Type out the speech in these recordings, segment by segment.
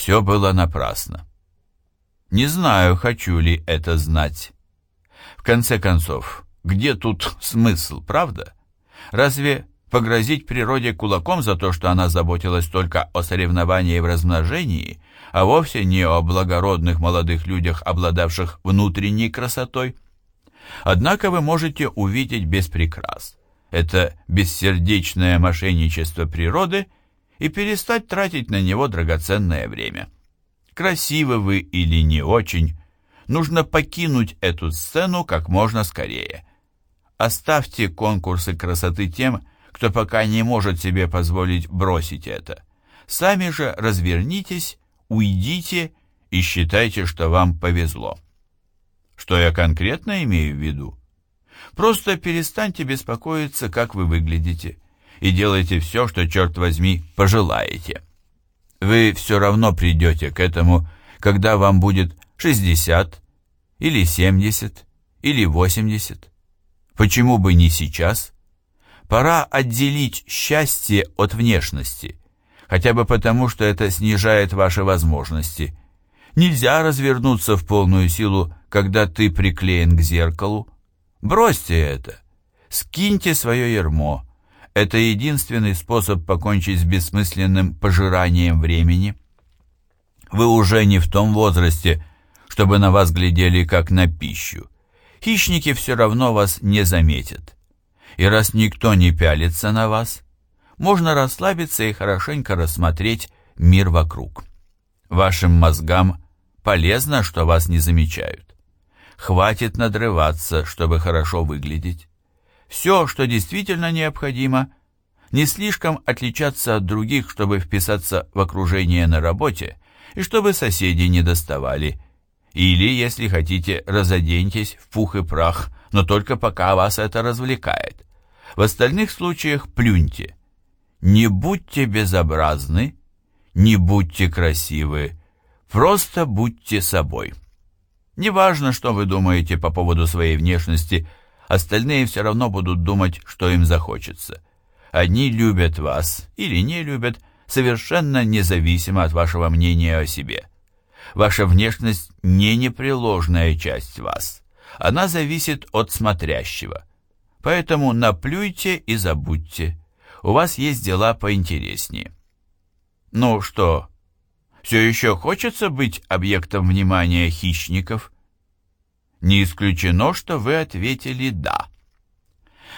Все было напрасно. Не знаю, хочу ли это знать. В конце концов, где тут смысл, правда? Разве погрозить природе кулаком за то, что она заботилась только о соревновании в размножении, а вовсе не о благородных молодых людях, обладавших внутренней красотой? Однако вы можете увидеть без прикрас. Это бессердечное мошенничество природы и перестать тратить на него драгоценное время. Красивы вы или не очень, нужно покинуть эту сцену как можно скорее. Оставьте конкурсы красоты тем, кто пока не может себе позволить бросить это. Сами же развернитесь, уйдите и считайте, что вам повезло. Что я конкретно имею в виду? Просто перестаньте беспокоиться, как вы выглядите, и делайте все, что, черт возьми, пожелаете. Вы все равно придете к этому, когда вам будет 60 или 70 или 80. Почему бы не сейчас? Пора отделить счастье от внешности, хотя бы потому, что это снижает ваши возможности. Нельзя развернуться в полную силу, когда ты приклеен к зеркалу. Бросьте это. Скиньте свое ермо. Это единственный способ покончить с бессмысленным пожиранием времени. Вы уже не в том возрасте, чтобы на вас глядели как на пищу. Хищники все равно вас не заметят. И раз никто не пялится на вас, можно расслабиться и хорошенько рассмотреть мир вокруг. Вашим мозгам полезно, что вас не замечают. Хватит надрываться, чтобы хорошо выглядеть. Все, что действительно необходимо, не слишком отличаться от других, чтобы вписаться в окружение на работе и чтобы соседи не доставали. Или, если хотите, разоденьтесь в пух и прах, но только пока вас это развлекает. В остальных случаях плюньте. Не будьте безобразны, не будьте красивы, просто будьте собой. Неважно, что вы думаете по поводу своей внешности, остальные все равно будут думать, что им захочется. Одни любят вас или не любят, совершенно независимо от вашего мнения о себе. Ваша внешность не непреложная часть вас. Она зависит от смотрящего. Поэтому наплюйте и забудьте. У вас есть дела поинтереснее. Ну что, все еще хочется быть объектом внимания хищников? Не исключено, что вы ответили «да».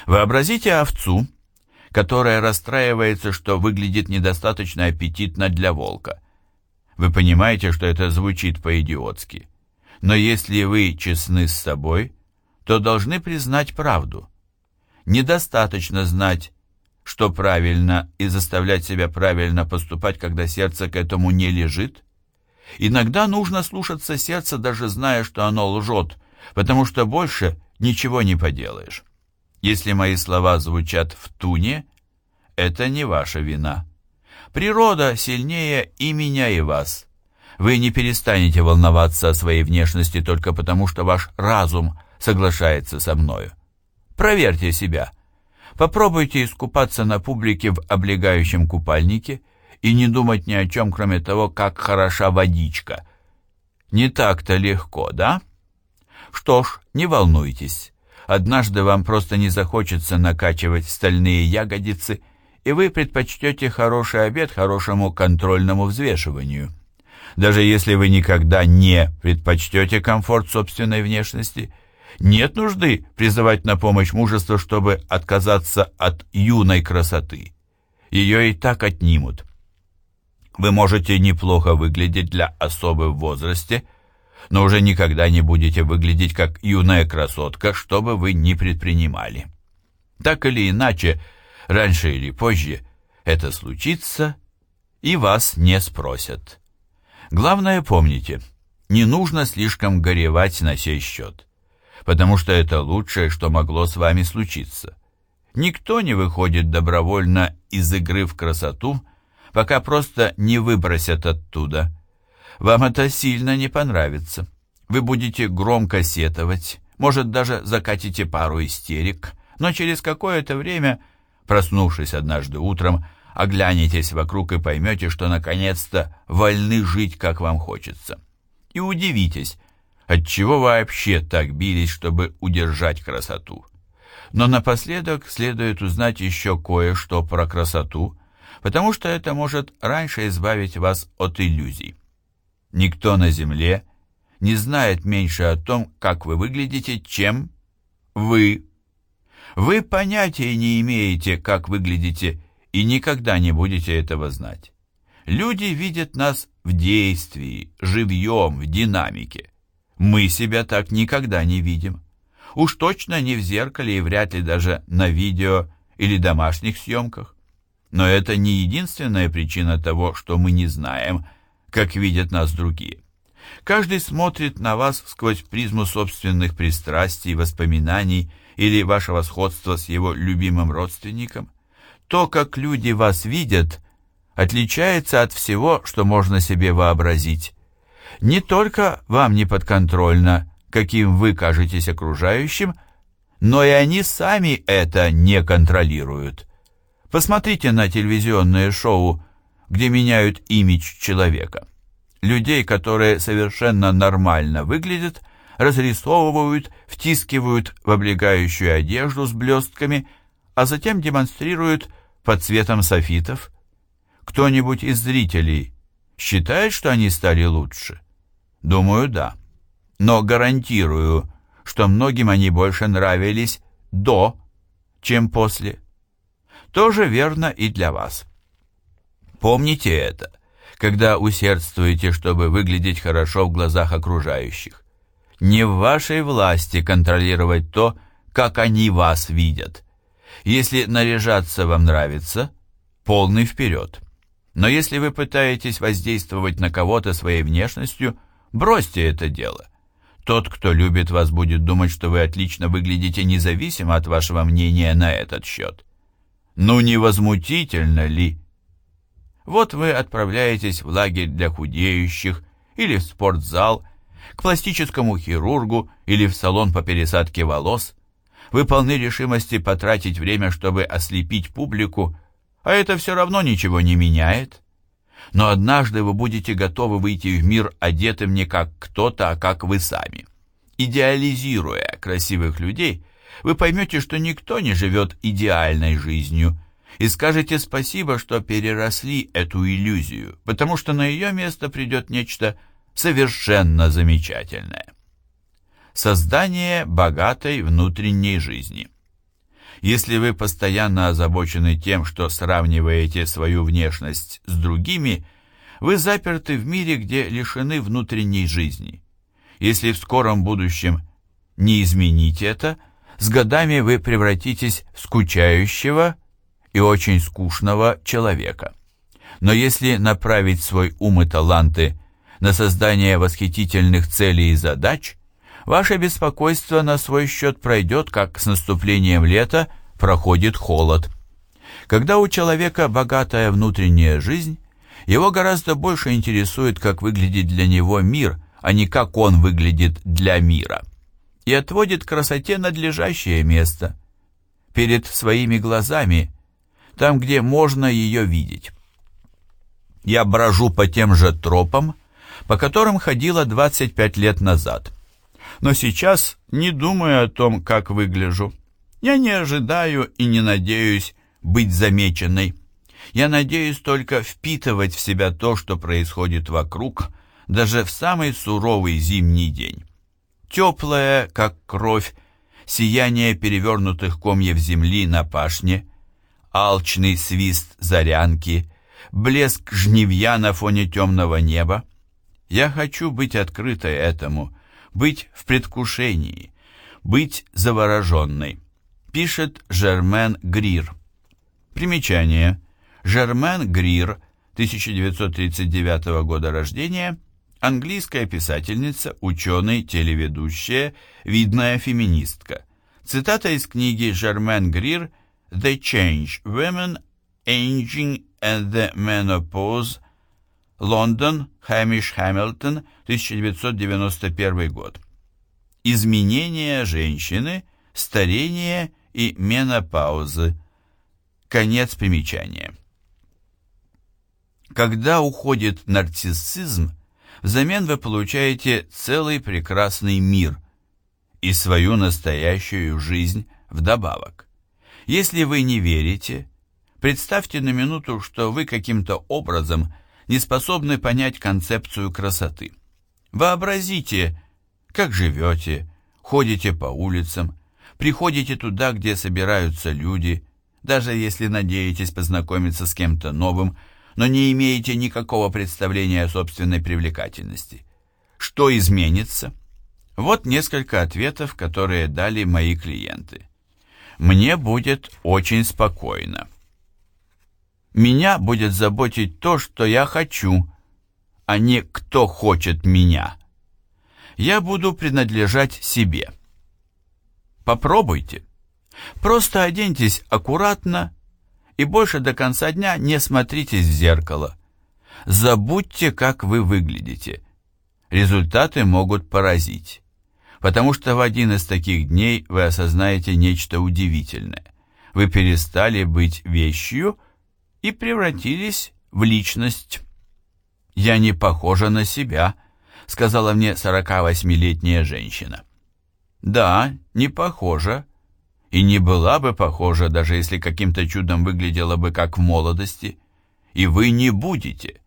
Вообразите овцу, которая расстраивается, что выглядит недостаточно аппетитно для волка. Вы понимаете, что это звучит по-идиотски. Но если вы честны с собой, то должны признать правду. Недостаточно знать, что правильно, и заставлять себя правильно поступать, когда сердце к этому не лежит? Иногда нужно слушаться сердца, даже зная, что оно лжет, потому что больше ничего не поделаешь. Если мои слова звучат в туне, это не ваша вина. Природа сильнее и меня, и вас. Вы не перестанете волноваться о своей внешности только потому, что ваш разум соглашается со мною. Проверьте себя. Попробуйте искупаться на публике в облегающем купальнике и не думать ни о чем, кроме того, как хороша водичка. Не так-то легко, да? Что ж, не волнуйтесь. Однажды вам просто не захочется накачивать стальные ягодицы, и вы предпочтете хороший обед хорошему контрольному взвешиванию. Даже если вы никогда не предпочтете комфорт собственной внешности – нет нужды призывать на помощь мужество, чтобы отказаться от юной красоты. Ее и так отнимут. Вы можете неплохо выглядеть для особы в возрасте, но уже никогда не будете выглядеть как юная красотка, что бы вы ни предпринимали. Так или иначе, раньше или позже это случится, и вас не спросят. Главное помните, не нужно слишком горевать на сей счет потому что это лучшее, что могло с вами случиться. Никто не выходит добровольно из игры в красоту, пока просто не выбросят оттуда. Вам это сильно не понравится. Вы будете громко сетовать, может, даже закатите пару истерик, но через какое-то время, проснувшись однажды утром, Оглянетесь вокруг и поймете, что наконец-то вольны жить, как вам хочется. И удивитесь, отчего вообще так бились, чтобы удержать красоту. Но напоследок следует узнать еще кое-что про красоту, потому что это может раньше избавить вас от иллюзий. Никто на Земле не знает меньше о том, как вы выглядите, чем вы. Вы понятия не имеете, как выглядите, и никогда не будете этого знать. Люди видят нас в действии, живьем, в динамике. Мы себя так никогда не видим. Уж точно не в зеркале и вряд ли даже на видео или домашних съемках. Но это не единственная причина того, что мы не знаем, как видят нас другие. Каждый смотрит на вас сквозь призму собственных пристрастий, воспоминаний или вашего сходства с его любимым родственником. То, как люди вас видят, отличается от всего, что можно себе вообразить. Не только вам не подконтрольно, каким вы кажетесь окружающим, но и они сами это не контролируют. Посмотрите на телевизионное шоу, где меняют имидж человека. Людей, которые совершенно нормально выглядят, разрисовывают, втискивают в облегающую одежду с блестками, а затем демонстрируют под цветом софитов. Кто-нибудь из зрителей считает, что они стали лучше? Думаю, да. Но гарантирую, что многим они больше нравились до, чем после. Тоже верно и для вас. Помните это, когда усердствуете, чтобы выглядеть хорошо в глазах окружающих. Не в вашей власти контролировать то, как они вас видят. Если наряжаться вам нравится, полный вперед. Но если вы пытаетесь воздействовать на кого-то своей внешностью, бросьте это дело. Тот, кто любит вас, будет думать, что вы отлично выглядите независимо от вашего мнения на этот счет. Ну, невозмутительно ли? Вот вы отправляетесь в лагерь для худеющих или в спортзал, к пластическому хирургу или в салон по пересадке волос. Вы полны решимости потратить время, чтобы ослепить публику, а это все равно ничего не меняет. Но однажды вы будете готовы выйти в мир одетым не как кто-то, а как вы сами. Идеализируя красивых людей, вы поймете, что никто не живет идеальной жизнью, и скажете спасибо, что переросли эту иллюзию, потому что на ее место придет нечто совершенно замечательное. Создание богатой внутренней жизни. Если вы постоянно озабочены тем, что сравниваете свою внешность с другими, вы заперты в мире, где лишены внутренней жизни. Если в скором будущем не изменить это – с годами вы превратитесь в скучающего и очень скучного человека. Но если направить свой ум и таланты на создание восхитительных целей и задач, ваше беспокойство на свой счет пройдет, как с наступлением лета проходит холод. Когда у человека богатая внутренняя жизнь, его гораздо больше интересует, как выглядит для него мир, а не как он выглядит для мира и отводит красоте надлежащее место, перед своими глазами, там, где можно ее видеть. Я брожу по тем же тропам, по которым ходила 25 лет назад. Но сейчас не думаю о том, как выгляжу. Я не ожидаю и не надеюсь быть замеченной. Я надеюсь только впитывать в себя то, что происходит вокруг, даже в самый суровый зимний день теплое, как кровь, сияние перевернутых комьев земли на пашне, алчный свист зарянки, блеск жнивья на фоне темного неба. Я хочу быть открытой этому, быть в предвкушении, быть завороженной, пишет Жермен Грир. Примечание. Жермен Грир, 1939 года рождения, Английская писательница, ученый, телеведущая, видная феминистка. Цитата из книги Жермен Грир «The Change. Women, Aging and the Menopause. Лондон. Хэмиш Хэмилтон. 1991 год». Изменение женщины, старение и менопаузы. Конец примечания. Когда уходит нарциссизм, взамен вы получаете целый прекрасный мир и свою настоящую жизнь вдобавок. Если вы не верите, представьте на минуту, что вы каким-то образом не способны понять концепцию красоты. Вообразите, как живете, ходите по улицам, приходите туда, где собираются люди, даже если надеетесь познакомиться с кем-то новым, но не имеете никакого представления о собственной привлекательности. Что изменится? Вот несколько ответов, которые дали мои клиенты. Мне будет очень спокойно. Меня будет заботить то, что я хочу, а не кто хочет меня. Я буду принадлежать себе. Попробуйте. Просто оденьтесь аккуратно и больше до конца дня не смотритесь в зеркало. Забудьте, как вы выглядите. Результаты могут поразить, потому что в один из таких дней вы осознаете нечто удивительное. Вы перестали быть вещью и превратились в личность. «Я не похожа на себя», — сказала мне 48-летняя женщина. «Да, не похожа», и не была бы похожа, даже если каким-то чудом выглядела бы как в молодости. И вы не будете.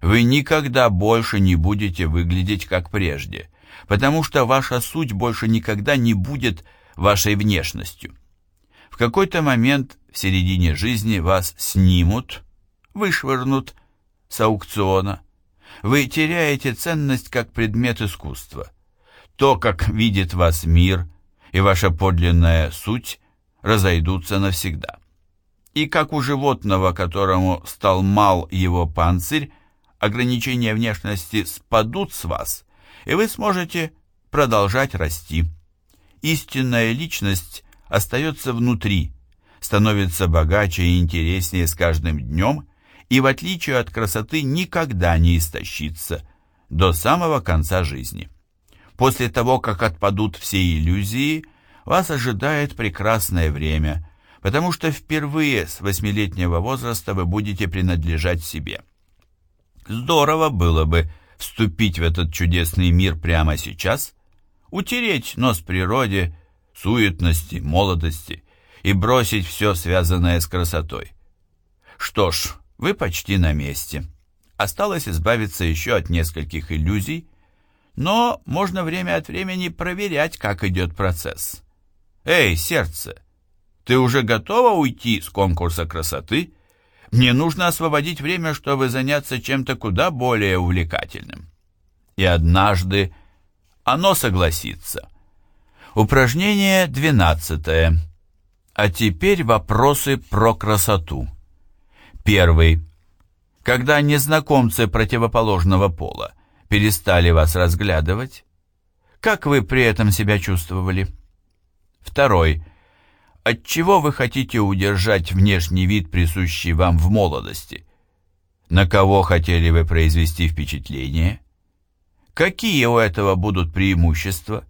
Вы никогда больше не будете выглядеть как прежде, потому что ваша суть больше никогда не будет вашей внешностью. В какой-то момент в середине жизни вас снимут, вышвырнут с аукциона. Вы теряете ценность как предмет искусства. То, как видит вас мир – и ваша подлинная суть разойдутся навсегда. И как у животного, которому стал мал его панцирь, ограничения внешности спадут с вас, и вы сможете продолжать расти. Истинная личность остается внутри, становится богаче и интереснее с каждым днем, и в отличие от красоты никогда не истощится до самого конца жизни. После того, как отпадут все иллюзии, вас ожидает прекрасное время, потому что впервые с восьмилетнего возраста вы будете принадлежать себе. Здорово было бы вступить в этот чудесный мир прямо сейчас, утереть нос природе, суетности, молодости и бросить все, связанное с красотой. Что ж, вы почти на месте. Осталось избавиться еще от нескольких иллюзий, но можно время от времени проверять, как идет процесс. Эй, сердце, ты уже готова уйти с конкурса красоты? Мне нужно освободить время, чтобы заняться чем-то куда более увлекательным. И однажды оно согласится. Упражнение двенадцатое. А теперь вопросы про красоту. Первый. Когда незнакомцы противоположного пола перестали вас разглядывать? Как вы при этом себя чувствовали? Второй. От чего вы хотите удержать внешний вид, присущий вам в молодости? На кого хотели вы произвести впечатление? Какие у этого будут преимущества?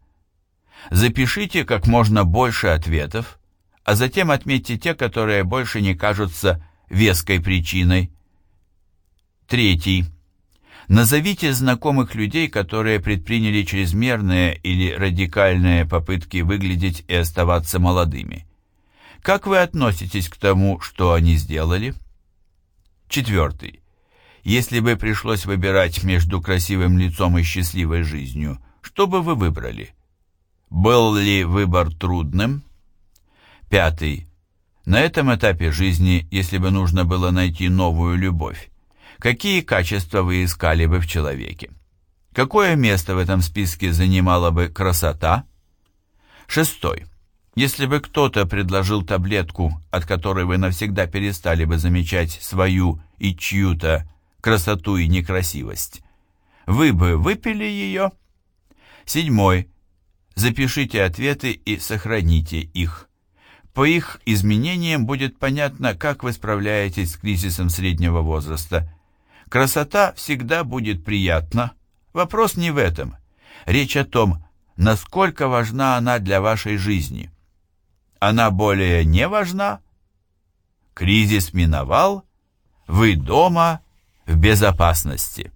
Запишите как можно больше ответов, а затем отметьте те, которые больше не кажутся веской причиной. Третий. Назовите знакомых людей, которые предприняли чрезмерные или радикальные попытки выглядеть и оставаться молодыми. Как вы относитесь к тому, что они сделали? Четвертый. Если бы пришлось выбирать между красивым лицом и счастливой жизнью, что бы вы выбрали? Был ли выбор трудным? Пятый. На этом этапе жизни, если бы нужно было найти новую любовь, Какие качества вы искали бы в человеке? Какое место в этом списке занимала бы красота? Шестой. Если бы кто-то предложил таблетку, от которой вы навсегда перестали бы замечать свою и чью-то красоту и некрасивость, вы бы выпили ее? Седьмой. Запишите ответы и сохраните их. По их изменениям будет понятно, как вы справляетесь с кризисом среднего возраста Красота всегда будет приятна. Вопрос не в этом. Речь о том, насколько важна она для вашей жизни. Она более не важна? Кризис миновал, вы дома, в безопасности.